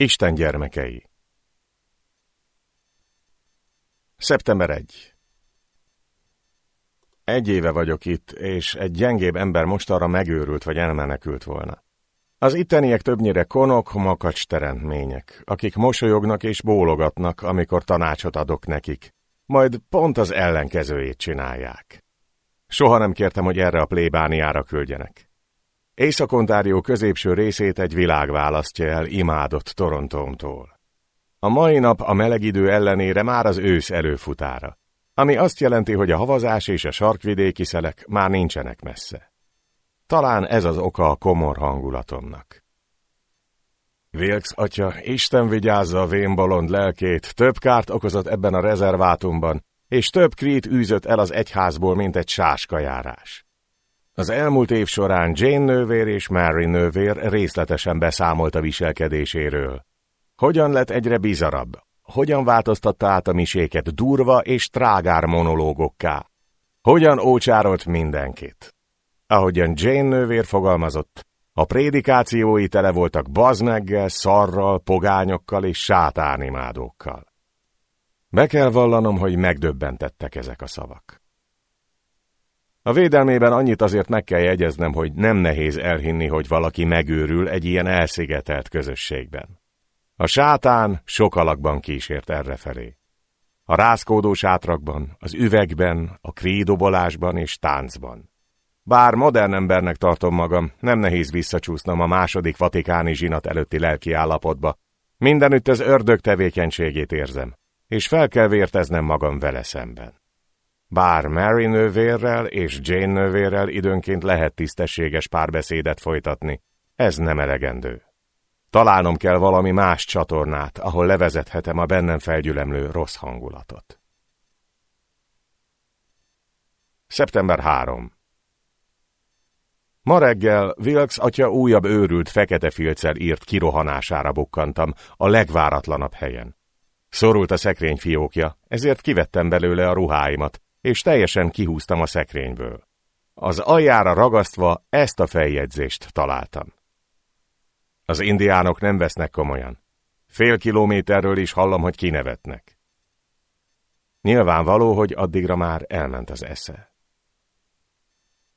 Isten gyermekei Szeptember 1 Egy éve vagyok itt, és egy gyengébb ember mostanra megőrült vagy elmenekült volna. Az itteniek többnyire konok, makacs teremtmények, akik mosolyognak és bólogatnak, amikor tanácsot adok nekik, majd pont az ellenkezőjét csinálják. Soha nem kértem, hogy erre a plébániára küldjenek. Észak-Ontárió középső részét egy világ választja el imádott Torontómtól. A mai nap a meleg idő ellenére már az ősz előfutára, ami azt jelenti, hogy a havazás és a sarkvidéki szelek már nincsenek messze. Talán ez az oka a komor hangulatomnak. Wilkes atya, Isten vigyázza a vénbolond lelkét, több kárt okozott ebben a rezervátumban, és több krít űzött el az egyházból, mint egy sáskajárás. Az elmúlt év során Jane nővér és Mary nővér részletesen beszámolt a viselkedéséről. Hogyan lett egyre bizarabb? Hogyan változtatta át a miséket durva és trágár monológokká? Hogyan ócsárolt mindenkit? Ahogyan Jane nővér fogalmazott, a prédikációi tele voltak bazmeggel, szarral, pogányokkal és sátánimádókkal. Be kell vallanom, hogy megdöbbentettek ezek a szavak. A védelmében annyit azért meg kell jegyeznem, hogy nem nehéz elhinni, hogy valaki megőrül egy ilyen elszigetelt közösségben. A sátán sok alakban kísért errefelé. A rázkódó sátrakban, az üvegben, a krídobolásban és táncban. Bár modern embernek tartom magam, nem nehéz visszacsúsznom a második vatikáni zsinat előtti lelki állapotba. Mindenütt az ördög tevékenységét érzem, és fel kell vérteznem magam vele szemben. Bár Mary nővérrel és Jane nővérrel időnként lehet tisztességes párbeszédet folytatni, ez nem elegendő. Találnom kell valami más csatornát, ahol levezethetem a bennem felgyülemlő rossz hangulatot. Szeptember 3 Ma reggel Wilkes atya újabb őrült fekete filccel írt kirohanására bukkantam a legváratlanabb helyen. Szorult a szekrény fiókja, ezért kivettem belőle a ruháimat, és teljesen kihúztam a szekrényből. Az aljára ragasztva ezt a feljegyzést találtam. Az indiánok nem vesznek komolyan. Fél kilométerről is hallom, hogy kinevetnek. Nyilvánvaló, hogy addigra már elment az esze.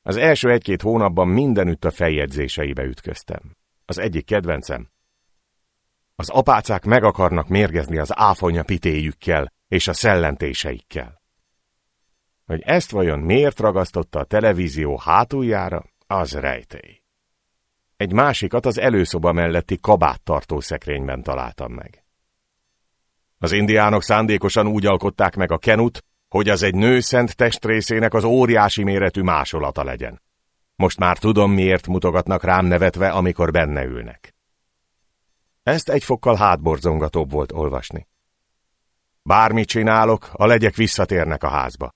Az első egy-két hónapban mindenütt a feljegyzéseibe ütköztem. Az egyik kedvencem. Az apácák meg akarnak mérgezni az áfonya pitéjükkel és a szellentéseikkel. Hogy ezt vajon miért ragasztotta a televízió hátuljára, az rejtély. Egy másikat az előszoba melletti kabáttartó szekrényben találtam meg. Az indiánok szándékosan úgy alkották meg a kenut, hogy az egy nő szent testrészének az óriási méretű másolata legyen. Most már tudom, miért mutogatnak rám nevetve, amikor benne ülnek. Ezt egy fokkal hátborzongatóbb volt olvasni. Bármit csinálok, a legyek visszatérnek a házba.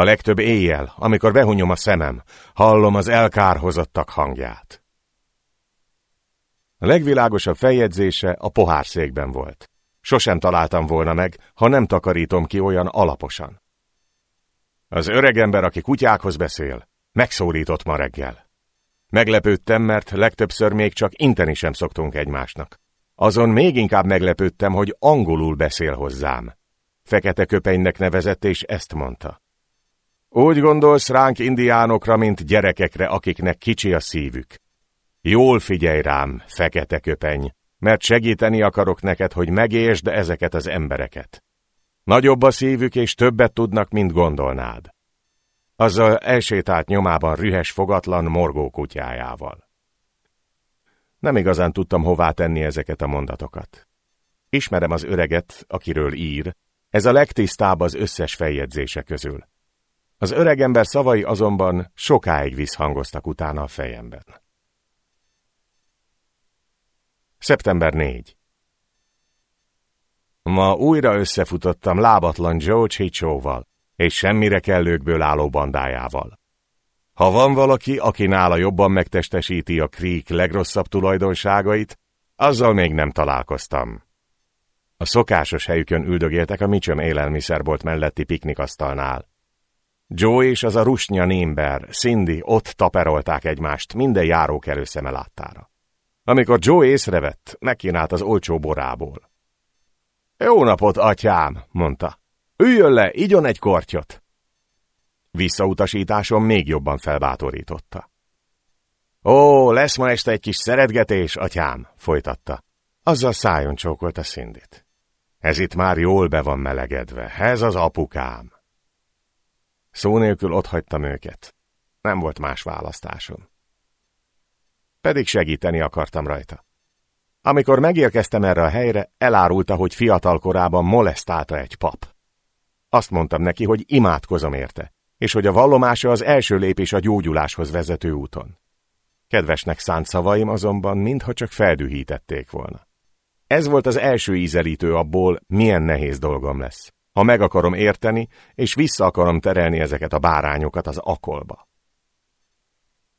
A legtöbb éjjel, amikor behunyom a szemem, hallom az elkárhozottak hangját. A legvilágosabb feljegyzése a pohárszékben volt. Sosem találtam volna meg, ha nem takarítom ki olyan alaposan. Az öregember, aki kutyákhoz beszél, megszólított ma reggel. Meglepődtem, mert legtöbbször még csak inteni sem szoktunk egymásnak. Azon még inkább meglepődtem, hogy angolul beszél hozzám. Fekete köpenynek nevezett, és ezt mondta. Úgy gondolsz ránk indiánokra, mint gyerekekre, akiknek kicsi a szívük. Jól figyelj rám, fekete köpeny, mert segíteni akarok neked, hogy megértsd ezeket az embereket. Nagyobb a szívük, és többet tudnak, mint gondolnád. Azzal elsétált nyomában rühes fogatlan morgó kutyájával. Nem igazán tudtam hová tenni ezeket a mondatokat. Ismerem az öreget, akiről ír, ez a legtisztább az összes feljegyzése közül. Az öregember szavai azonban sokáig visszhangoztak utána a fejemben. Szeptember 4 Ma újra összefutottam lábatlan Joe Chichóval és semmire kellőkből álló bandájával. Ha van valaki, aki nála jobban megtestesíti a Creek legrosszabb tulajdonságait, azzal még nem találkoztam. A szokásos helyükön üldögéltek a Mitchum élelmiszerbolt melletti piknikasztalnál. Joe és az a rusnya némber, Cindy ott taperolták egymást minden járókelő szeme láttára. Amikor Joe észrevett, megkínált az olcsó borából. Jó napot, atyám, mondta. Üljön le, igyon egy kortyot. Visszautasításom még jobban felbátorította. Ó, lesz ma este egy kis szeretgetés, atyám, folytatta. Azzal szájon csókolta Szindit. Ez itt már jól be van melegedve, ez az apukám. Szó nélkül otthagytam őket. Nem volt más választásom. Pedig segíteni akartam rajta. Amikor megérkeztem erre a helyre, elárulta, hogy fiatal korában molesztálta egy pap. Azt mondtam neki, hogy imádkozom érte, és hogy a vallomása az első lépés a gyógyuláshoz vezető úton. Kedvesnek szánt szavaim azonban mintha csak feldühítették volna. Ez volt az első ízelítő abból, milyen nehéz dolgom lesz, ha meg akarom érteni, és vissza akarom terelni ezeket a bárányokat az akolba.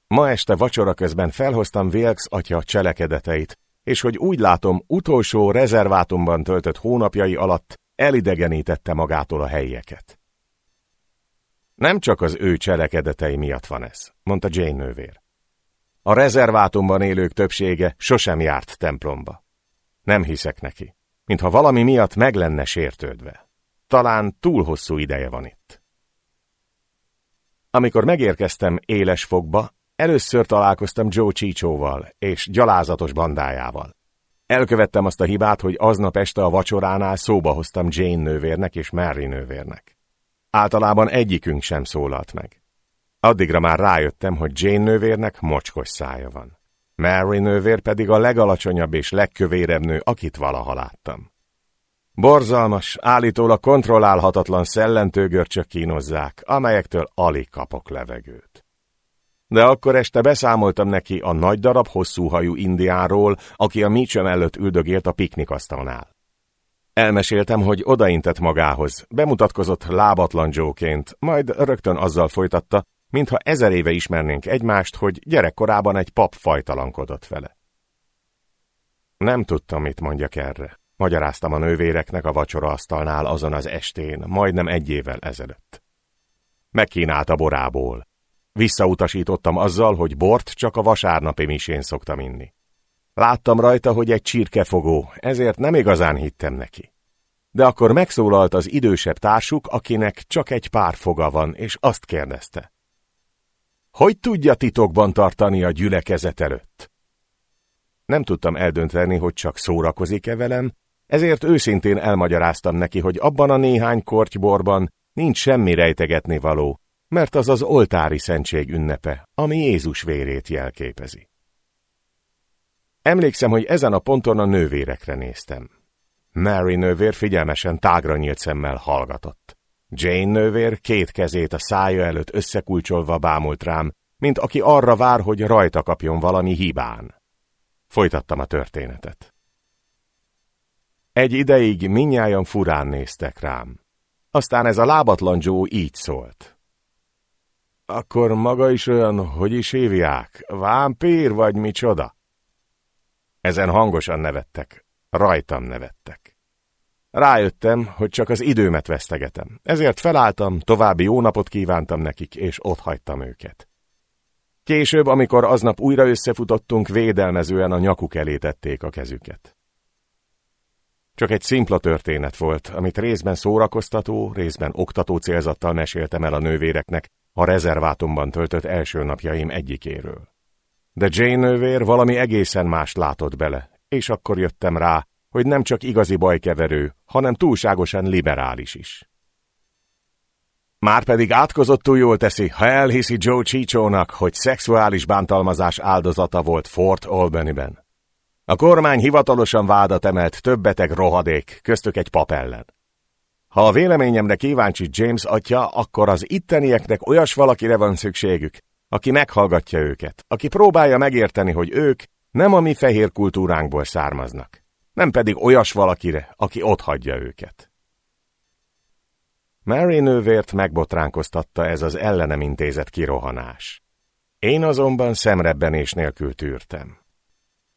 Ma este vacsora közben felhoztam Wilkes atya cselekedeteit, és hogy úgy látom, utolsó rezervátumban töltött hónapjai alatt elidegenítette magától a helyieket. Nem csak az ő cselekedetei miatt van ez, mondta Jane nővér. A rezervátumban élők többsége sosem járt templomba. Nem hiszek neki, mintha valami miatt meg lenne sértődve. Talán túl hosszú ideje van itt. Amikor megérkeztem éles fogba, először találkoztam Joe Csícsóval és gyalázatos bandájával. Elkövettem azt a hibát, hogy aznap este a vacsoránál szóba hoztam Jane nővérnek és Mary nővérnek. Általában egyikünk sem szólalt meg. Addigra már rájöttem, hogy Jane nővérnek mocskos szája van. Mary nővér pedig a legalacsonyabb és legkövérebb nő, akit valaha láttam. Borzalmas, állítólag kontrollálhatatlan szellentőgörcsök kínozzák, amelyektől alig kapok levegőt. De akkor este beszámoltam neki a nagy darab hosszú hajú indiáról, aki a Mitchum előtt üldögélt a piknikasztalnál. Elmeséltem, hogy odaintett magához, bemutatkozott lábatlan Joe-ként, majd rögtön azzal folytatta, mintha ezer éve ismernénk egymást, hogy gyerekkorában egy pap fajtalankodott vele. Nem tudtam, mit mondjak erre. Magyaráztam a nővéreknek a vacsoraasztalnál azon az estén, majdnem egy évvel ezelőtt. Megkínált a borából. Visszautasítottam azzal, hogy bort csak a vasárnapi misén szoktam inni. Láttam rajta, hogy egy csirkefogó, ezért nem igazán hittem neki. De akkor megszólalt az idősebb társuk, akinek csak egy pár foga van, és azt kérdezte. Hogy tudja titokban tartani a gyülekezet előtt? Nem tudtam eldönteni, hogy csak szórakozik-e velem, ezért őszintén elmagyaráztam neki, hogy abban a néhány kortyborban nincs semmi rejtegetni való, mert az az oltári szentség ünnepe, ami Jézus vérét jelképezi. Emlékszem, hogy ezen a ponton a nővérekre néztem. Mary nővér figyelmesen tágra nyílt szemmel hallgatott. Jane nővér két kezét a szája előtt összekulcsolva bámult rám, mint aki arra vár, hogy rajta kapjon valami hibán. Folytattam a történetet. Egy ideig minnyáján furán néztek rám. Aztán ez a lábatlan Joe így szólt. Akkor maga is olyan, hogy is hívják? Vámpír vagy micsoda? Ezen hangosan nevettek, rajtam nevettek. Rájöttem, hogy csak az időmet vesztegetem, ezért felálltam, további jó napot kívántam nekik, és ott hagytam őket. Később, amikor aznap újra összefutottunk, védelmezően a nyakuk elé tették a kezüket. Csak egy szimpla történet volt, amit részben szórakoztató, részben oktató célzattal meséltem el a nővéreknek a rezervátumban töltött első napjaim egyikéről. De Jane nővér valami egészen mást látott bele, és akkor jöttem rá, hogy nem csak igazi bajkeverő, hanem túlságosan liberális is. Márpedig átkozottul jól teszi, ha elhiszi Joe Csicsónak, hogy szexuális bántalmazás áldozata volt Fort Albany-ben. A kormány hivatalosan vádat emelt több beteg rohadék, köztük egy pap ellen. Ha a véleményemre kíváncsi James atya, akkor az ittenieknek olyas valakire van szükségük, aki meghallgatja őket, aki próbálja megérteni, hogy ők nem a mi fehér kultúránkból származnak, nem pedig olyas valakire, aki hagyja őket. Mary nővért megbotránkoztatta ez az ellenem intézett kirohanás. Én azonban szemrebbenés nélkül tűrtem.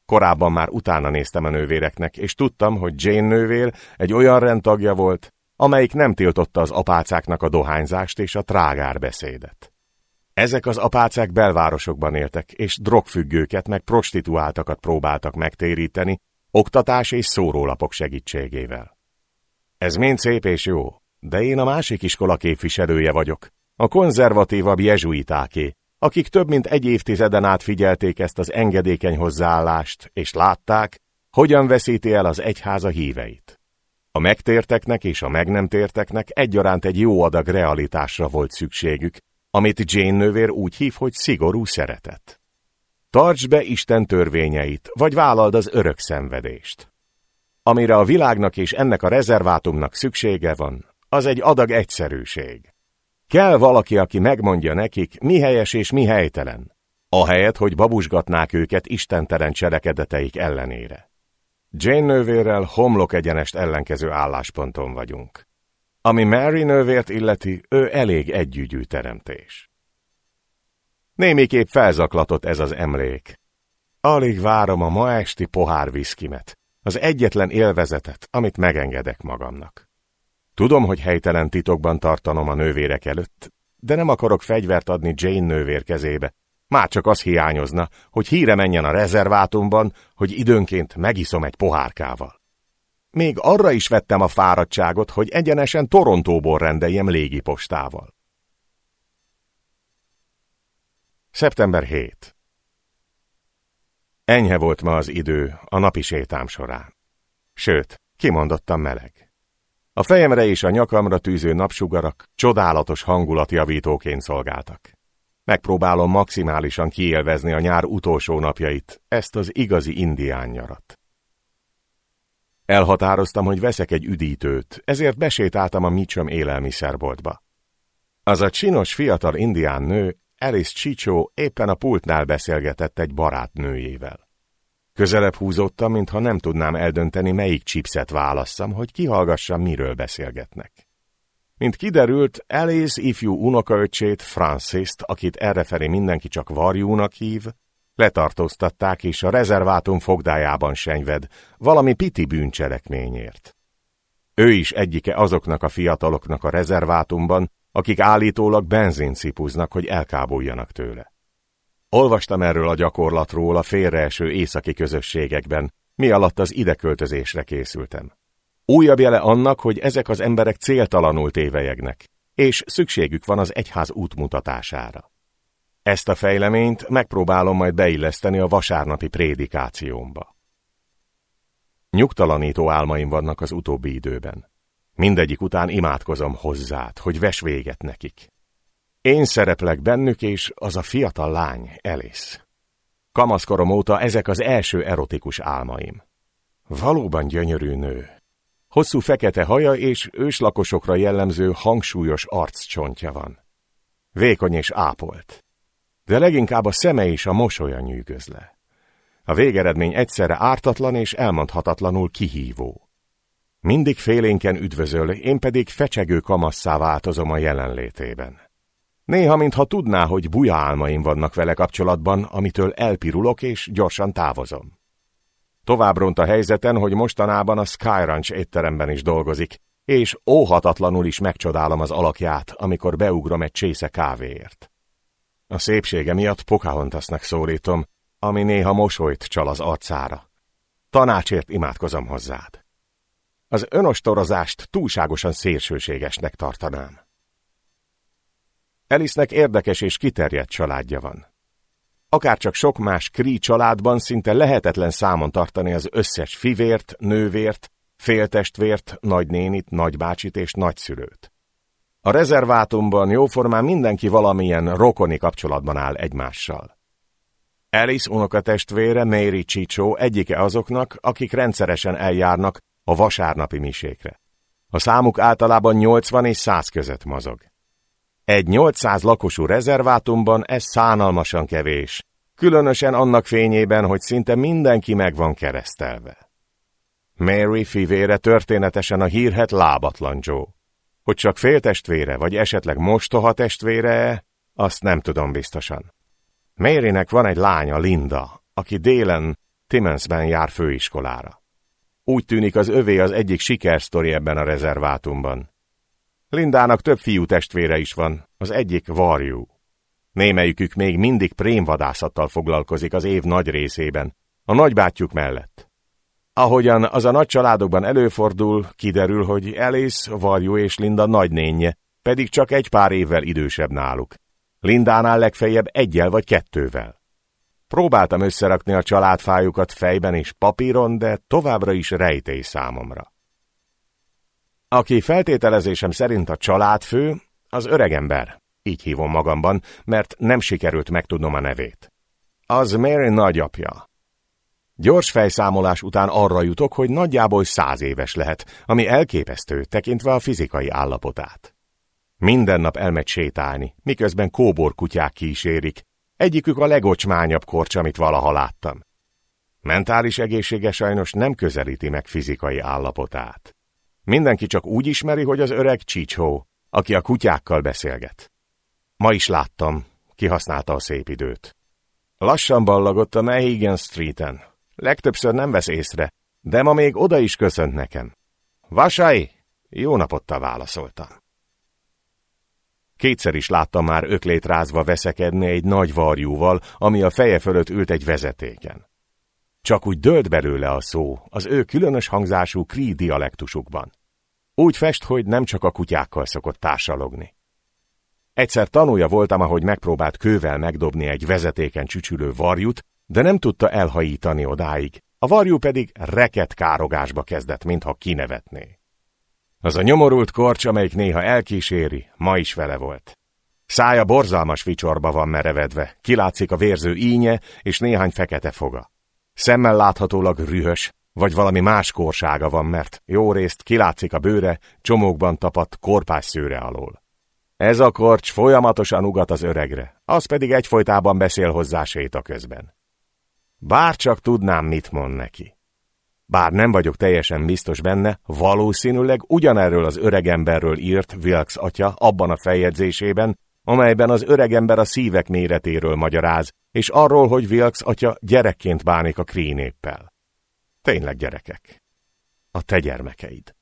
Korábban már utána néztem a nővéreknek, és tudtam, hogy Jane nővér egy olyan rendtagja volt, amelyik nem tiltotta az apácáknak a dohányzást és a trágár beszédet. Ezek az apácák belvárosokban éltek, és drogfüggőket meg prostituáltakat próbáltak megtéríteni, oktatás és szórólapok segítségével. Ez mind szép és jó, de én a másik iskola képviselője vagyok, a konzervatívabb jezsuitáké, akik több mint egy évtizeden át figyelték ezt az engedékeny hozzáállást, és látták, hogyan veszíti el az egyháza híveit. A megtérteknek és a meg nem térteknek egyaránt egy jó adag realitásra volt szükségük, amit Jane nővér úgy hív, hogy szigorú szeretet. Tarts be Isten törvényeit, vagy vállald az örök szenvedést. Amire a világnak és ennek a rezervátumnak szüksége van, az egy adag egyszerűség. Kell valaki, aki megmondja nekik, mi helyes és mi helytelen, ahelyett, hogy babusgatnák őket istentelen cselekedeteik ellenére. Jane nővérrel homlok egyenest ellenkező állásponton vagyunk. Ami Mary nővért illeti, ő elég együgyű teremtés. Némiképp felzaklatott ez az emlék. Alig várom a ma esti pohár viszkimet, az egyetlen élvezetet, amit megengedek magamnak. Tudom, hogy helytelen titokban tartanom a nővérek előtt, de nem akarok fegyvert adni Jane nővér kezébe. Már csak az hiányozna, hogy híre menjen a rezervátumban, hogy időnként megiszom egy pohárkával. Még arra is vettem a fáradtságot, hogy egyenesen Torontóból rendeljem légipostával. Szeptember 7 Enyhe volt ma az idő a napi sétám során. Sőt, kimondottan meleg. A fejemre és a nyakamra tűző napsugarak csodálatos hangulatjavítóként szolgáltak. Megpróbálom maximálisan kiélvezni a nyár utolsó napjait, ezt az igazi indián nyarat. Elhatároztam, hogy veszek egy üdítőt, ezért besétáltam a Mitchum élelmiszerboltba. Az a csinos fiatal indián nő, Alice Csicsó éppen a pultnál beszélgetett egy barátnőjével. Közelebb húzottam, mintha nem tudnám eldönteni, melyik chipset válasszam, hogy kihallgassam, miről beszélgetnek. Mint kiderült, Alice ifjú unokaöcsét, Franciszt, akit errefelé mindenki csak varjúnak hív, letartóztatták és a rezervátum fogdájában senyved, valami piti bűncselekményért. Ő is egyike azoknak a fiataloknak a rezervátumban, akik állítólag benzin cipuznak, hogy elkábuljanak tőle. Olvastam erről a gyakorlatról a félreeső északi közösségekben, mi alatt az ideköltözésre készültem. Újabb jele annak, hogy ezek az emberek céltalanul tévejegnek, és szükségük van az egyház útmutatására. Ezt a fejleményt megpróbálom majd beilleszteni a vasárnapi prédikációmba. Nyugtalanító álmaim vannak az utóbbi időben. Mindegyik után imádkozom hozzád, hogy ves véget nekik. Én szereplek bennük, és az a fiatal lány, Alice. Kamaszkorom óta ezek az első erotikus álmaim. Valóban gyönyörű nő. Hosszú fekete haja és őslakosokra jellemző hangsúlyos arccsontja van. Vékony és ápolt. De leginkább a szeme és a mosolya nyűgöz le. A végeredmény egyszerre ártatlan és elmondhatatlanul kihívó. Mindig félénken üdvözöl, én pedig fecsegő kamasszá változom a jelenlétében. Néha, mintha tudná, hogy buja álmaim vannak vele kapcsolatban, amitől elpirulok és gyorsan távozom. Tovább ront a helyzeten, hogy mostanában a Sky Ranch étteremben is dolgozik, és óhatatlanul is megcsodálom az alakját, amikor beugrom egy csésze kávéért. A szépsége miatt Pocahontasnak szólítom, ami néha mosolyt csal az arcára. Tanácsért imádkozom hozzád. Az önostorozást túlságosan szélsőségesnek tartanám. Elisnek érdekes és kiterjedt családja van. Akárcsak sok más kri családban szinte lehetetlen számon tartani az összes fivért, nővért, féltestvért, nagynénit, nagybácsit és nagyszülőt. A rezervátumban jóformán mindenki valamilyen rokoni kapcsolatban áll egymással. Alice unokatestvére Mary Csicsó egyike azoknak, akik rendszeresen eljárnak a vasárnapi misékre. A számuk általában 80 és 100 között mozog. Egy 800 lakosú rezervátumban ez szánalmasan kevés, különösen annak fényében, hogy szinte mindenki meg van keresztelve. Mary fivére történetesen a hírhet lábatlan Joe. Hogy csak féltestvére, vagy esetleg mostoha testvére, azt nem tudom biztosan. Marynek van egy lánya, Linda, aki délen Timmonsben jár főiskolára. Úgy tűnik az övé az egyik sikersztori ebben a rezervátumban. Lindának több fiú testvére is van, az egyik varjú. Némelyikük még mindig prémvadászattal foglalkozik az év nagy részében, a nagybátyjuk mellett. Ahogyan az a nagy családokban előfordul, kiderül, hogy Alice, Varjú és Linda nagynénye, pedig csak egy pár évvel idősebb náluk. Lindánál legfeljebb egyel vagy kettővel. Próbáltam összerakni a családfájukat fejben és papíron, de továbbra is rejtély számomra. Aki feltételezésem szerint a családfő, az öregember. Így hívom magamban, mert nem sikerült megtudnom a nevét. Az Mary nagyapja. Gyors fejszámolás után arra jutok, hogy nagyjából száz éves lehet, ami elképesztő, tekintve a fizikai állapotát. Minden nap elmegy sétálni, miközben kóbor kutyák kísérik. Egyikük a legocsmányabb korcs, amit valaha láttam. Mentális egészsége sajnos nem közelíti meg fizikai állapotát. Mindenki csak úgy ismeri, hogy az öreg Csicsó, aki a kutyákkal beszélget. Ma is láttam, kihasználta a szép időt. Lassan ballagott a Mehigan Streeten. Legtöbbször nem vesz észre, de ma még oda is köszönt nekem. Vasai! Jó napottal válaszoltam. Kétszer is láttam már öklét rázva veszekedni egy nagy varjúval, ami a feje fölött ült egy vezetéken. Csak úgy dölt belőle a szó, az ő különös hangzású krí dialektusukban. Úgy fest, hogy nem csak a kutyákkal szokott társalogni. Egyszer tanulja voltam, ahogy megpróbált kővel megdobni egy vezetéken csücsülő varjút, de nem tudta elhajítani odáig. A varjú pedig reket károgásba kezdett, mintha kinevetné. Az a nyomorult korcs, amelyik néha elkíséri, ma is vele volt. Szája borzalmas vicsorba van merevedve, kilátszik a vérző ínye és néhány fekete foga. Szemmel láthatólag rühös, vagy valami más korsága van, mert jó részt kilátszik a bőre, csomókban tapadt korpás szőre alól. Ez a korcs folyamatosan ugat az öregre, az pedig egyfolytában beszél hozzá séta közben. Bár csak tudnám, mit mond neki. Bár nem vagyok teljesen biztos benne, valószínűleg ugyanerről az öregemberről írt Wilkes atya abban a feljegyzésében, amelyben az öregember a szívek méretéről magyaráz, és arról, hogy Wilkes atya gyerekként bánik a krínéppel. Tényleg gyerekek. A te gyermekeid.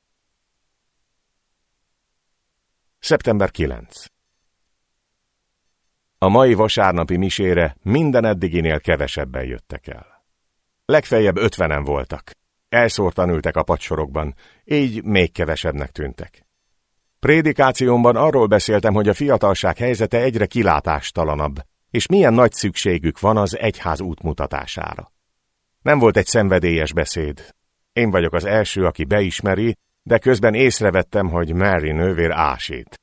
Szeptember 9. A mai vasárnapi misére minden eddiginél kevesebben jöttek el. Legfeljebb ötvenen voltak. Elszórtan ültek a padsorokban, így még kevesebbnek tűntek. Prédikációmban arról beszéltem, hogy a fiatalság helyzete egyre kilátástalanabb, és milyen nagy szükségük van az egyház útmutatására. Nem volt egy szenvedélyes beszéd. Én vagyok az első, aki beismeri, de közben észrevettem, hogy Mary nővér ásít.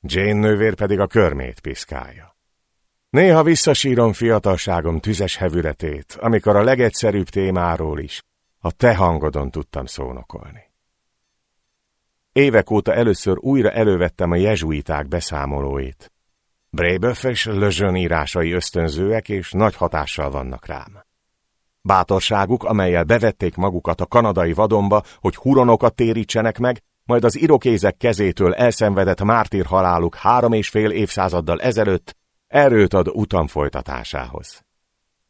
Jane nővér pedig a körmét piszkálja. Néha visszasírom fiatalságom tüzes hevületét, amikor a legegyszerűbb témáról is, a te hangodon tudtam szónokolni. Évek óta először újra elővettem a jezsuiták beszámolóit. Brébeuf és Lejeune írásai ösztönzőek és nagy hatással vannak rám. Bátorságuk, amelyel bevették magukat a kanadai vadonba, hogy huronokat térítsenek meg, majd az irokézek kezétől elszenvedett mártír haláluk három és fél évszázaddal ezelőtt erőt ad utam folytatásához.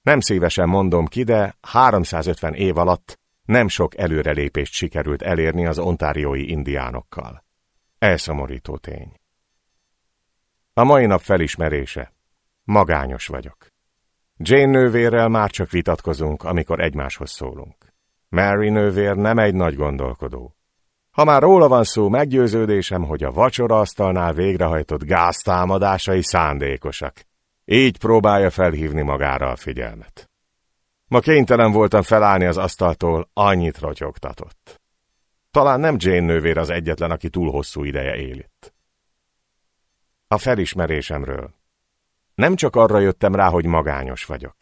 Nem szívesen mondom ki, de 350 év alatt nem sok előrelépést sikerült elérni az ontáriói indiánokkal. Elszomorító tény. A mai nap felismerése. Magányos vagyok. Jane nővérrel már csak vitatkozunk, amikor egymáshoz szólunk. Mary nővér nem egy nagy gondolkodó. Ha már róla van szó, meggyőződésem, hogy a vacsora asztalnál végrehajtott gáztámadásai szándékosak. Így próbálja felhívni magára a figyelmet. Ma kénytelen voltam felállni az asztaltól, annyit rotyogtatott. Talán nem Jane nővér az egyetlen, aki túl hosszú ideje él itt. A felismerésemről. Nem csak arra jöttem rá, hogy magányos vagyok.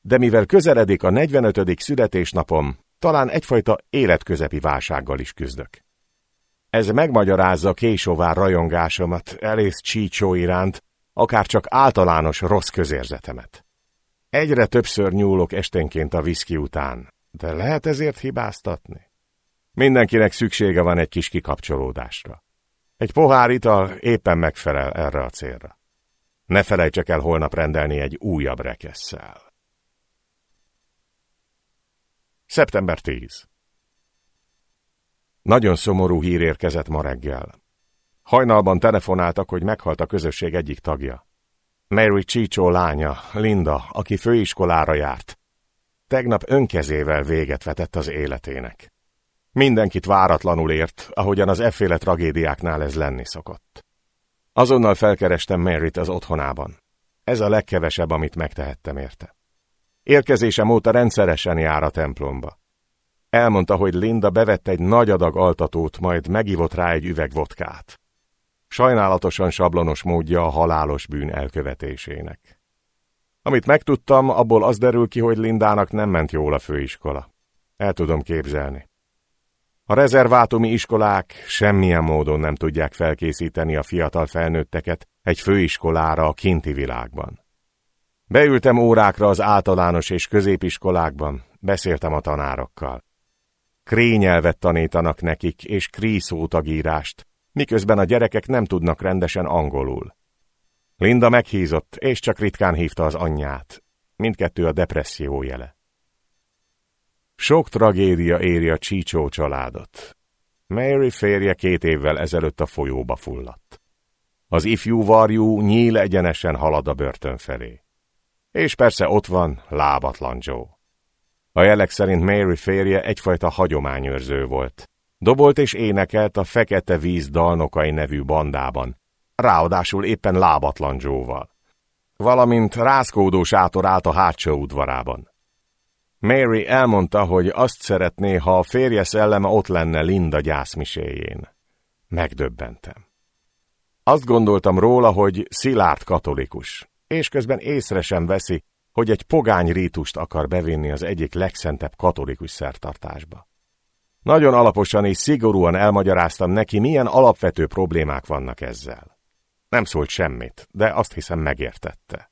De mivel közeledik a 45. születésnapom, talán egyfajta életközepi válsággal is küzdök. Ez megmagyarázza késóvár rajongásomat elész csícsó iránt, akár csak általános rossz közérzetemet. Egyre többször nyúlok esténként a viszki után, de lehet ezért hibáztatni? Mindenkinek szüksége van egy kis kikapcsolódásra. Egy pohár ital éppen megfelel erre a célra. Ne felejtsek el holnap rendelni egy újabb rekesszel. Szeptember 10. Nagyon szomorú hír érkezett ma reggel. Hajnalban telefonáltak, hogy meghalt a közösség egyik tagja. Mary Csicsó lánya, Linda, aki főiskolára járt. Tegnap önkezével véget vetett az életének. Mindenkit váratlanul ért, ahogyan az efféle tragédiáknál ez lenni szokott. Azonnal felkerestem Maryt az otthonában. Ez a legkevesebb, amit megtehettem érte. Érkezésem óta rendszeresen jár a templomba. Elmondta, hogy Linda bevett egy nagy adag altatót, majd megivott rá egy üveg vodkát. Sajnálatosan sablonos módja a halálos bűn elkövetésének. Amit megtudtam, abból az derül ki, hogy Lindának nem ment jól a főiskola. El tudom képzelni. A rezervátumi iskolák semmilyen módon nem tudják felkészíteni a fiatal felnőtteket egy főiskolára a kinti világban. Beültem órákra az általános és középiskolákban, beszéltem a tanárokkal. Krényelvet tanítanak nekik, és kríszótagírást, miközben a gyerekek nem tudnak rendesen angolul. Linda meghízott, és csak ritkán hívta az anyját. Mindkettő a depresszió jele. Sok tragédia éri a Csícsó családot. Mary férje két évvel ezelőtt a folyóba fulladt. Az ifjú varjú nyíl egyenesen halad a börtön felé. És persze ott van lábatlan Joe. A jelek szerint Mary férje egyfajta hagyományőrző volt. Dobolt és énekelt a Fekete Víz Dalnokai nevű bandában, ráadásul éppen lábatlan Joe-val. Valamint rázkódó sátor állt a hátsó udvarában. Mary elmondta, hogy azt szeretné, ha a férje szelleme ott lenne Linda gyászmiséjén. Megdöbbentem. Azt gondoltam róla, hogy szilárd katolikus, és közben észre sem veszi, hogy egy pogány rítust akar bevinni az egyik legszentebb katolikus szertartásba. Nagyon alaposan és szigorúan elmagyaráztam neki, milyen alapvető problémák vannak ezzel. Nem szólt semmit, de azt hiszem megértette.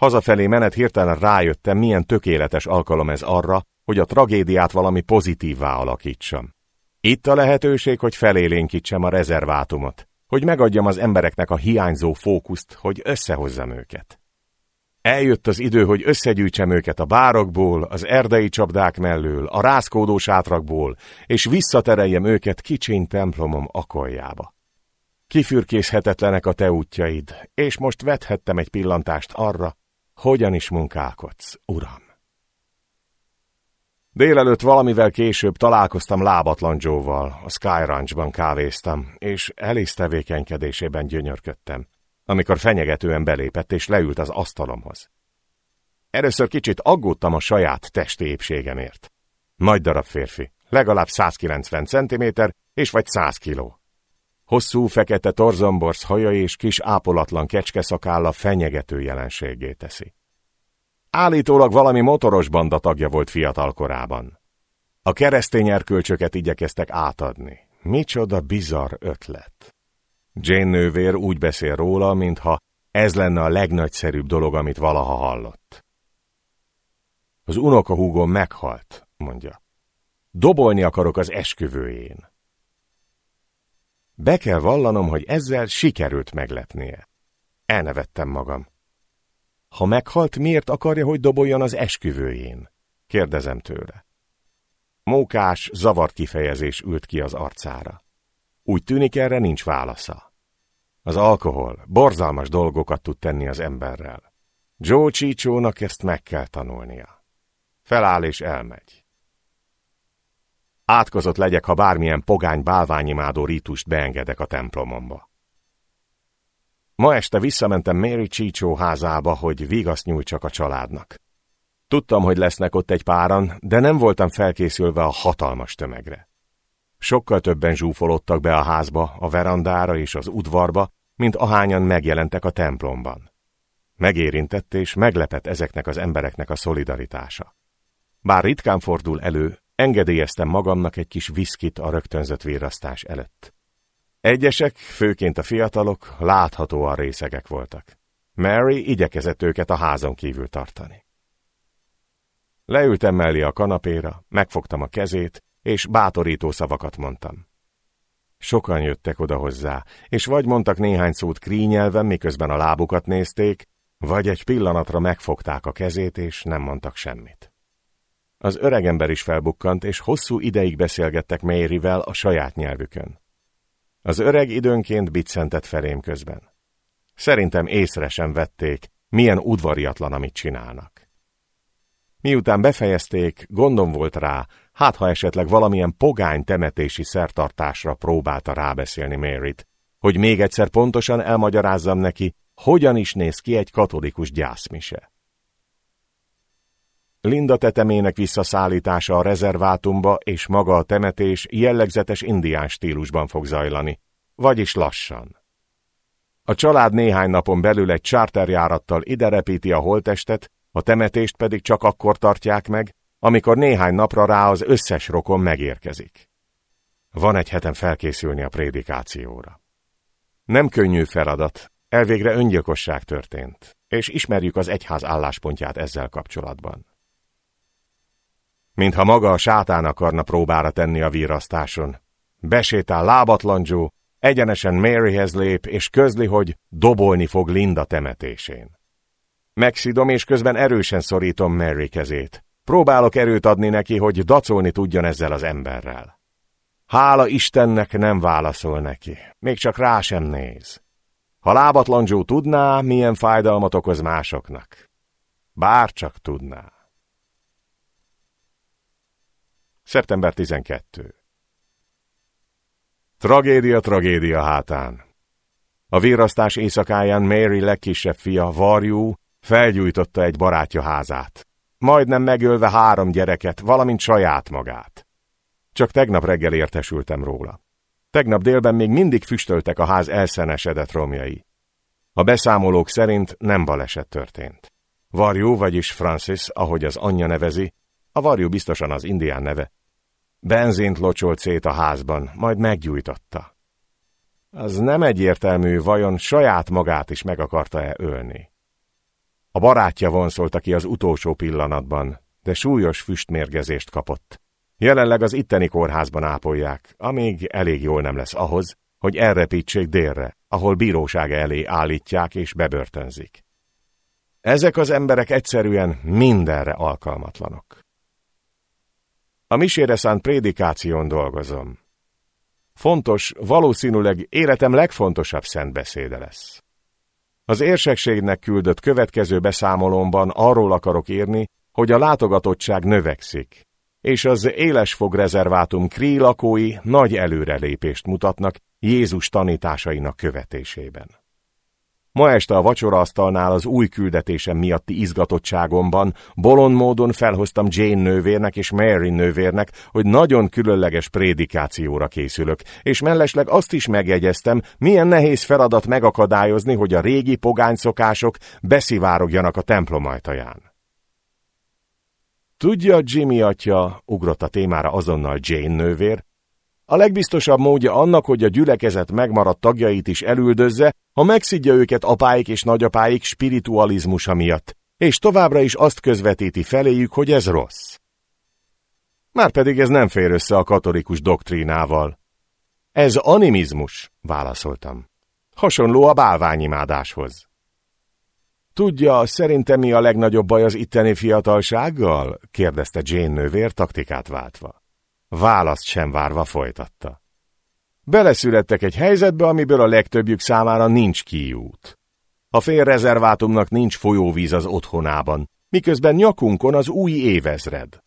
Hazafelé menet hirtelen rájöttem, milyen tökéletes alkalom ez arra, hogy a tragédiát valami pozitívvá alakítsam. Itt a lehetőség, hogy felélénkítsem a rezervátumot, hogy megadjam az embereknek a hiányzó fókuszt, hogy összehozzam őket. Eljött az idő, hogy összegyűjtsem őket a bárokból, az erdei csapdák mellől, a rázkódó sátrakból, és visszatereljem őket kicsiny templomom akoljába. Kifürkészhetetlenek a te útjaid, és most vethettem egy pillantást arra, hogyan is munkálkodsz, uram. Délelőtt valamivel később találkoztam lábatlan Joe-val, a Sky Ranchban kávéztam, és Elis tevékenykedésében gyönyörködtem, amikor fenyegetően belépett és leült az asztalomhoz. Először kicsit aggódtam a saját testi épségemért. Nagy darab férfi, legalább 190 cm és vagy 100 kiló. Hosszú, fekete torzomborsz haja és kis ápolatlan kecskeszakálla fenyegető jelenségé teszi. Állítólag valami motoros banda tagja volt fiatal korában. A keresztény erkölcsöket igyekeztek átadni. Micsoda bizarr ötlet. Jane nővér úgy beszél róla, mintha ez lenne a legnagyszerűbb dolog, amit valaha hallott. Az unokahúgom meghalt, mondja. Dobolni akarok az esküvőjén. Be kell vallanom, hogy ezzel sikerült meglepnie. Elnevettem magam. Ha meghalt, miért akarja, hogy doboljon az esküvőjén? Kérdezem tőle. Mókás, zavart kifejezés ült ki az arcára. Úgy tűnik erre nincs válasza. Az alkohol borzalmas dolgokat tud tenni az emberrel. Joe Csicsónak ezt meg kell tanulnia. Feláll és elmegy. Átkozott legyek, ha bármilyen pogány bálványimádó rítust beengedek a templomomba. Ma este visszamentem Mary Csícsó házába, hogy vigaszt nyújtsak a családnak. Tudtam, hogy lesznek ott egy páran, de nem voltam felkészülve a hatalmas tömegre. Sokkal többen zsúfolódtak be a házba, a verandára és az udvarba, mint ahányan megjelentek a templomban. Megérintett és meglepett ezeknek az embereknek a szolidaritása. Bár ritkán fordul elő, engedélyeztem magamnak egy kis viszkit a rögtönzött virrasztás előtt. Egyesek, főként a fiatalok, láthatóan részegek voltak. Mary igyekezett őket a házon kívül tartani. Leültem mellé a kanapéra, megfogtam a kezét, és bátorító szavakat mondtam. Sokan jöttek oda hozzá, és vagy mondtak néhány szót krínyelven, miközben a lábukat nézték, vagy egy pillanatra megfogták a kezét, és nem mondtak semmit. Az öregember is felbukkant, és hosszú ideig beszélgettek Maryvel a saját nyelvükön. Az öreg időnként biccentett felém közben. Szerintem észre sem vették, milyen udvariatlan, amit csinálnak. Miután befejezték, gondom volt rá, hát ha esetleg valamilyen pogány temetési szertartásra próbálta rábeszélni Maryt, hogy még egyszer pontosan elmagyarázzam neki, hogyan is néz ki egy katolikus gyászmise. Linda tetemének visszaszállítása a rezervátumba és maga a temetés jellegzetes indián stílusban fog zajlani, vagyis lassan. A család néhány napon belül egy charterjárattal ide repíti a holtestet, a temetést pedig csak akkor tartják meg, amikor néhány napra rá az összes rokon megérkezik. Van egy hetem felkészülni a prédikációra. Nem könnyű feladat, elvégre öngyilkosság történt, és ismerjük az egyház álláspontját ezzel kapcsolatban. Mintha maga a sátán akarna próbára tenni a vírasztáson. Besétál lábatlan Joe, egyenesen Maryhez lép, és közli, hogy dobolni fog Linda temetésén. Megszidom, és közben erősen szorítom Mary kezét. Próbálok erőt adni neki, hogy dacolni tudjon ezzel az emberrel. Hála Istennek nem válaszol neki, még csak rá sem néz. Ha lábatlan Joe tudná, milyen fájdalmat okoz másoknak. Bár csak tudná. Szeptember 12. Tragédia, tragédia hátán. A vérasztás éjszakáján Mary legkisebb fia, Varjú, felgyújtotta egy barátja házát. Majdnem megölve három gyereket, valamint saját magát. Csak tegnap reggel értesültem róla. Tegnap délben még mindig füstöltek a ház elszenesedett romjai. A beszámolók szerint nem baleset történt. Varjú, vagyis Francis, ahogy az anyja nevezi, a varjú biztosan az indián neve, Benzint locsolt szét a házban, majd meggyújtotta. Az nem egyértelmű, vajon saját magát is meg akarta-e ölni. A barátja vonszolta ki az utolsó pillanatban, de súlyos füstmérgezést kapott. Jelenleg az itteni kórházban ápolják, amíg elég jól nem lesz ahhoz, hogy elrepítsék délre, ahol bíróság elé állítják és bebörtönzik. Ezek az emberek egyszerűen mindenre alkalmatlanok. A misére szánt prédikáción dolgozom. Fontos, valószínűleg életem legfontosabb szentbeszéde lesz. Az érsekségnek küldött következő beszámolomban arról akarok írni, hogy a látogatottság növekszik, és az élesfog rezervátum krí lakói nagy előrelépést mutatnak Jézus tanításainak követésében. Ma este a vacsoraasztalnál az új küldetésem miatti izgatottságomban bolond módon felhoztam Jane nővérnek és Mary nővérnek, hogy nagyon különleges prédikációra készülök, és mellesleg azt is megjegyeztem, milyen nehéz feladat megakadályozni, hogy a régi pogány szokások beszivárogjanak a templom ajtaján. Tudja, Jimmy atya, ugrott a témára azonnal Jane nővér, a legbiztosabb módja annak, hogy a gyülekezet megmaradt tagjait is elüldözze, ha megszidja őket apáik és nagyapáik spiritualizmusa miatt, és továbbra is azt közvetíti feléjük, hogy ez rossz. Márpedig ez nem fér össze a katolikus doktrínával. Ez animizmus, válaszoltam. Hasonló a bálványimádáshoz. Tudja, szerintem mi a legnagyobb baj az itteni fiatalsággal? kérdezte Jane nővér taktikát váltva. Választ sem várva folytatta. Beleszülettek egy helyzetbe, amiből a legtöbbjük számára nincs kiút. A félrezervátumnak nincs folyóvíz az otthonában, miközben nyakunkon az új évezred.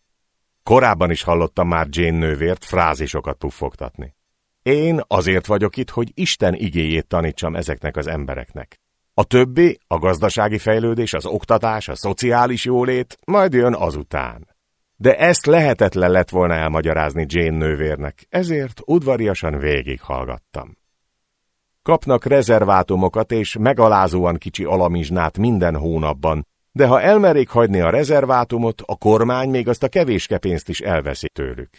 Korábban is hallottam már Jane nővért frázisokat puffogtatni. Én azért vagyok itt, hogy Isten igéjét tanítsam ezeknek az embereknek. A többi, a gazdasági fejlődés, az oktatás, a szociális jólét, majd jön azután de ezt lehetetlen lett volna elmagyarázni Jane nővérnek, ezért udvariasan végighallgattam. Kapnak rezervátumokat és megalázóan kicsi alamizsnát minden hónapban, de ha elmerik hagyni a rezervátumot, a kormány még azt a kevéske pénzt is elveszi tőlük.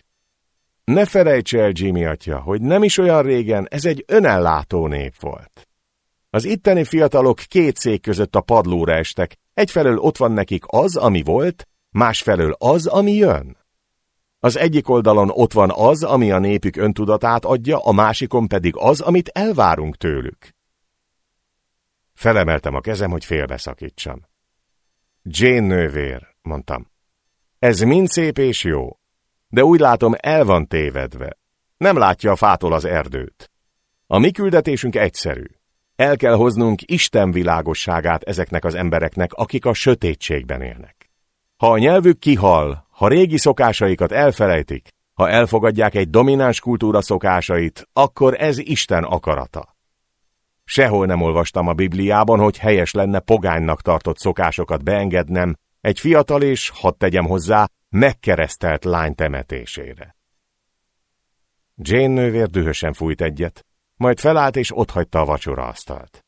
Ne felejts el, Jimmy atya, hogy nem is olyan régen ez egy önellátó nép volt. Az itteni fiatalok két szék között a padlóra estek, egyfelől ott van nekik az, ami volt, másfelől az, ami jön. Az egyik oldalon ott van az, ami a népük öntudatát adja, a másikon pedig az, amit elvárunk tőlük. Felemeltem a kezem, hogy félbeszakítsam. Jane nővér, mondtam. Ez mind szép és jó, de úgy látom el van tévedve. Nem látja a fától az erdőt. A mi küldetésünk egyszerű. El kell hoznunk Isten világosságát ezeknek az embereknek, akik a sötétségben élnek. Ha a nyelvük kihal, ha régi szokásaikat elfelejtik, ha elfogadják egy domináns kultúra szokásait, akkor ez Isten akarata. Sehol nem olvastam a Bibliában, hogy helyes lenne pogánynak tartott szokásokat beengednem egy fiatal és, hadd tegyem hozzá, megkeresztelt lány temetésére. Jane nővér dühösen fújt egyet, majd felállt és otthagyta a vacsoraasztalt.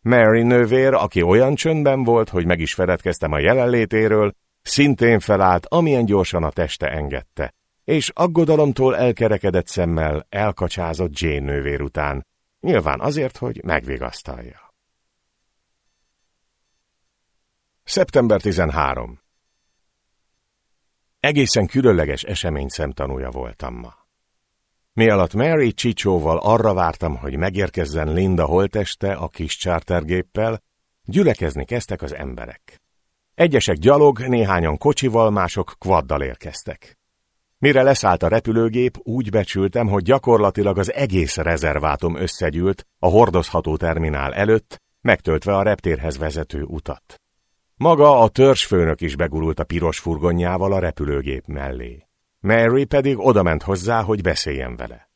Mary nővér, aki olyan csöndben volt, hogy meg is feledkeztem a jelenlétéről, szintén felállt, amilyen gyorsan a teste engedte, és aggodalomtól elkerekedett szemmel elkacsázott Jane nővér után, nyilván azért, hogy megvigasztalja. Szeptember 13 Egészen különleges esemény szemtanúja voltam ma. Mi alatt Mary Csicsóval arra vártam, hogy megérkezzen Linda holteste a kis chartergéppel, gyülekezni kezdtek az emberek. Egyesek gyalog, néhányan kocsival, mások kvaddal érkeztek. Mire leszállt a repülőgép, úgy becsültem, hogy gyakorlatilag az egész rezervátum összegyűlt a hordozható terminál előtt, megtöltve a reptérhez vezető utat. Maga a törzsfőnök is begurult a piros furgonjával a repülőgép mellé. Mary pedig odament hozzá, hogy beszéljen vele.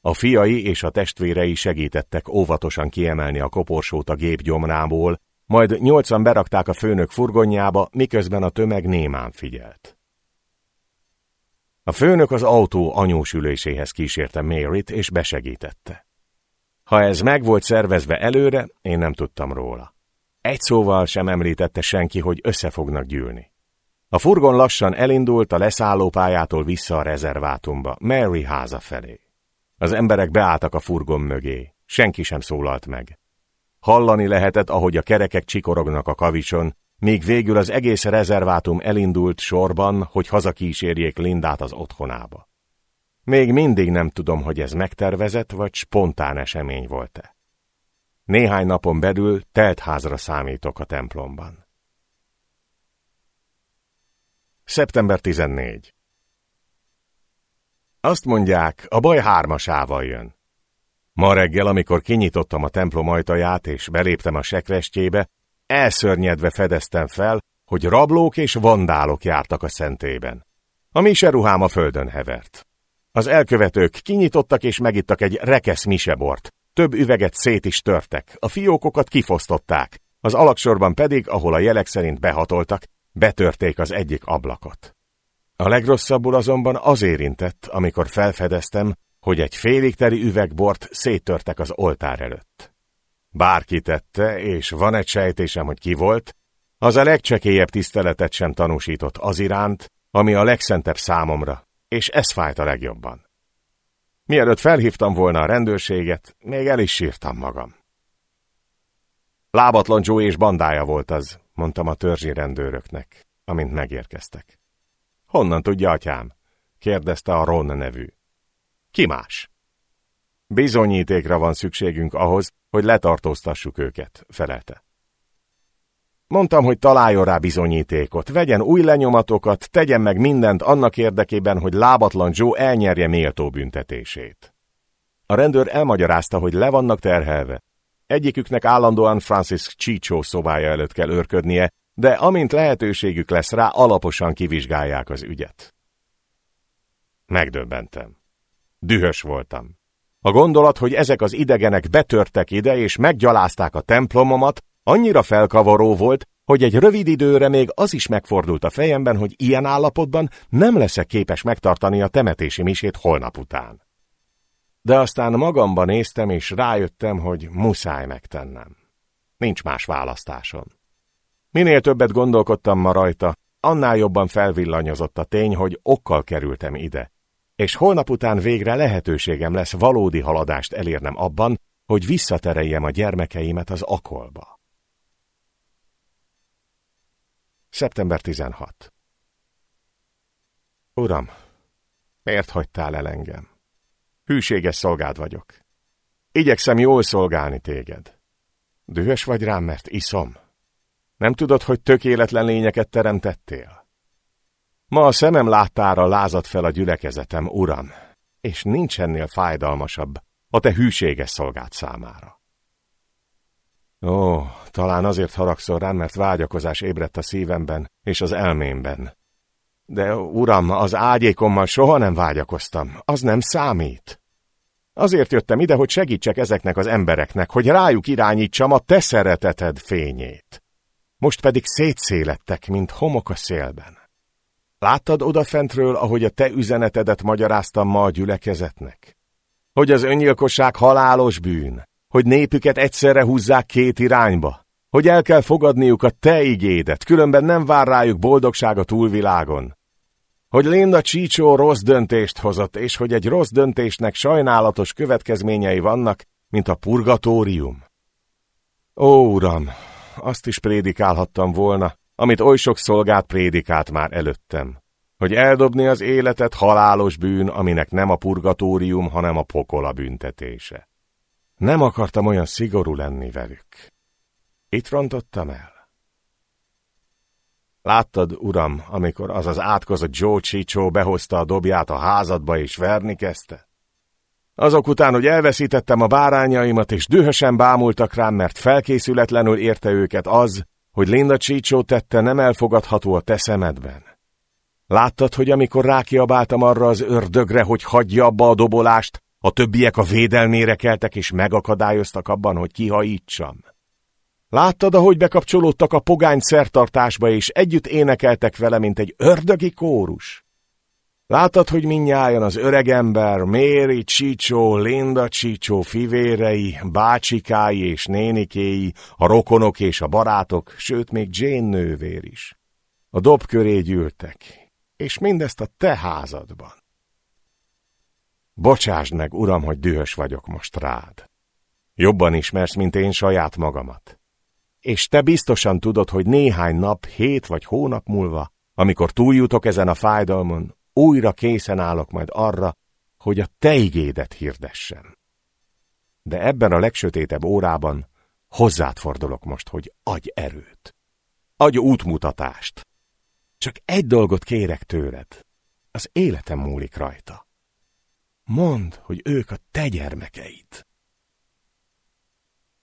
A fiai és a testvérei segítettek óvatosan kiemelni a koporsót a gép gyomrából, majd nyolcan berakták a főnök furgonjába, miközben a tömeg némán figyelt. A főnök az autó anyós üléséhez kísérte Maryt, és besegítette. Ha ez meg volt szervezve előre, én nem tudtam róla. Egy szóval sem említette senki, hogy össze fognak gyűlni. A furgon lassan elindult a leszállópályától vissza a rezervátumba, Mary háza felé. Az emberek beálltak a furgon mögé, senki sem szólalt meg. Hallani lehetett, ahogy a kerekek csikorognak a kavicson, míg végül az egész rezervátum elindult sorban, hogy hazakísérjék Lindát az otthonába. Még mindig nem tudom, hogy ez megtervezett vagy spontán esemény volt-e. Néhány napon belül teltházra számítok a templomban. Szeptember 14 Azt mondják, a baj hármasával jön. Ma reggel, amikor kinyitottam a templom ajtaját és beléptem a sekrestjébe, elszörnyedve fedeztem fel, hogy rablók és vandálok jártak a szentében. A miseruhám a földön hevert. Az elkövetők kinyitottak és megittak egy rekesz misebort, több üveget szét is törtek, a fiókokat kifosztották, az alaksorban pedig, ahol a jelek szerint behatoltak, betörték az egyik ablakot. A legrosszabbul azonban az érintett, amikor felfedeztem, hogy egy félig teri üvegbort széttörtek az oltár előtt. Bárki tette, és van egy sejtésem, hogy ki volt, az a legcsekélyebb tiszteletet sem tanúsított az iránt, ami a legszentebb számomra, és ez fájt a legjobban. Mielőtt felhívtam volna a rendőrséget, még el is sírtam magam. Lábatlan Joe és bandája volt az, mondtam a törzsi rendőröknek, amint megérkeztek. Honnan tudja, atyám? kérdezte a Ron nevű. Ki más? Bizonyítékra van szükségünk ahhoz, hogy letartóztassuk őket, felelte. Mondtam, hogy találjon rá bizonyítékot, vegyen új lenyomatokat, tegyen meg mindent annak érdekében, hogy lábatlan Joe elnyerje méltó büntetését. A rendőr elmagyarázta, hogy le vannak terhelve. Egyiküknek állandóan Francis Csicsó szobája előtt kell őrködnie, de amint lehetőségük lesz rá, alaposan kivizsgálják az ügyet. Megdöbbentem. Dühös voltam. A gondolat, hogy ezek az idegenek betörtek ide és meggyalázták a templomomat, annyira felkavaró volt, hogy egy rövid időre még az is megfordult a fejemben, hogy ilyen állapotban nem leszek képes megtartani a temetési misét holnap után. De aztán magamba néztem, és rájöttem, hogy muszáj megtennem. Nincs más választásom. Minél többet gondolkodtam ma rajta, annál jobban felvillanyozott a tény, hogy okkal kerültem ide, és holnap után végre lehetőségem lesz valódi haladást elérnem abban, hogy visszatereljem a gyermekeimet az akolba. Szeptember 16 Uram, miért hagytál el engem? Hűséges szolgád vagyok. Igyekszem jól szolgálni téged. Dühös vagy rám, mert iszom? Nem tudod, hogy tökéletlen lényeket teremtettél? Ma a szemem láttára lázadt fel a gyülekezetem, uram, és nincs ennél fájdalmasabb a te hűséges szolgád számára. Ó, talán azért haragszol rám, mert vágyakozás ébredt a szívemben és az elmémben. De, uram, az ágyékommal soha nem vágyakoztam, az nem számít. Azért jöttem ide, hogy segítsek ezeknek az embereknek, hogy rájuk irányítsam a te szereteted fényét. Most pedig szétszélettek, mint homok a szélben. Láttad odafentről, ahogy a te üzenetedet magyaráztam ma a gyülekezetnek? Hogy az öngyilkosság halálos bűn, hogy népüket egyszerre húzzák két irányba, hogy el kell fogadniuk a te igédet, különben nem vár rájuk boldogság a túlvilágon. Hogy Linda Csícsó rossz döntést hozott, és hogy egy rossz döntésnek sajnálatos következményei vannak, mint a purgatórium. Ó, uram, azt is prédikálhattam volna, amit oly sok szolgát prédikált már előttem, hogy eldobni az életet halálos bűn, aminek nem a purgatórium, hanem a pokola büntetése. Nem akartam olyan szigorú lenni velük. Itt rontottam el. Láttad, uram, amikor az az átkozott Joe Csicsó behozta a dobját a házadba és verni kezdte? Azok után, hogy elveszítettem a bárányaimat, és dühösen bámultak rám, mert felkészületlenül érte őket az, hogy Linda Csicsó tette nem elfogadható a te szemedben. Láttad, hogy amikor rákiabáltam arra az ördögre, hogy hagyja abba a dobolást, a többiek a védelmére keltek és megakadályoztak abban, hogy kihajítsam. Láttad, ahogy bekapcsolódtak a pogány szertartásba, és együtt énekeltek vele, mint egy ördögi kórus? Láttad, hogy minnyáján az öregember, Méri Csicsó, Linda Csicsó fivérei, bácsikái és nénikéi, a rokonok és a barátok, sőt még Jane nővér is. A dob köré gyűltek, és mindezt a te házadban. Bocsásd meg, uram, hogy dühös vagyok most rád. Jobban ismersz, mint én saját magamat. És te biztosan tudod, hogy néhány nap, hét vagy hónap múlva, amikor túljutok ezen a fájdalmon, újra készen állok majd arra, hogy a te igédet hirdessem. De ebben a legsötétebb órában hozzád fordulok most, hogy adj erőt. Adj útmutatást. Csak egy dolgot kérek tőled. Az életem múlik rajta. Mondd, hogy ők a te gyermekeid.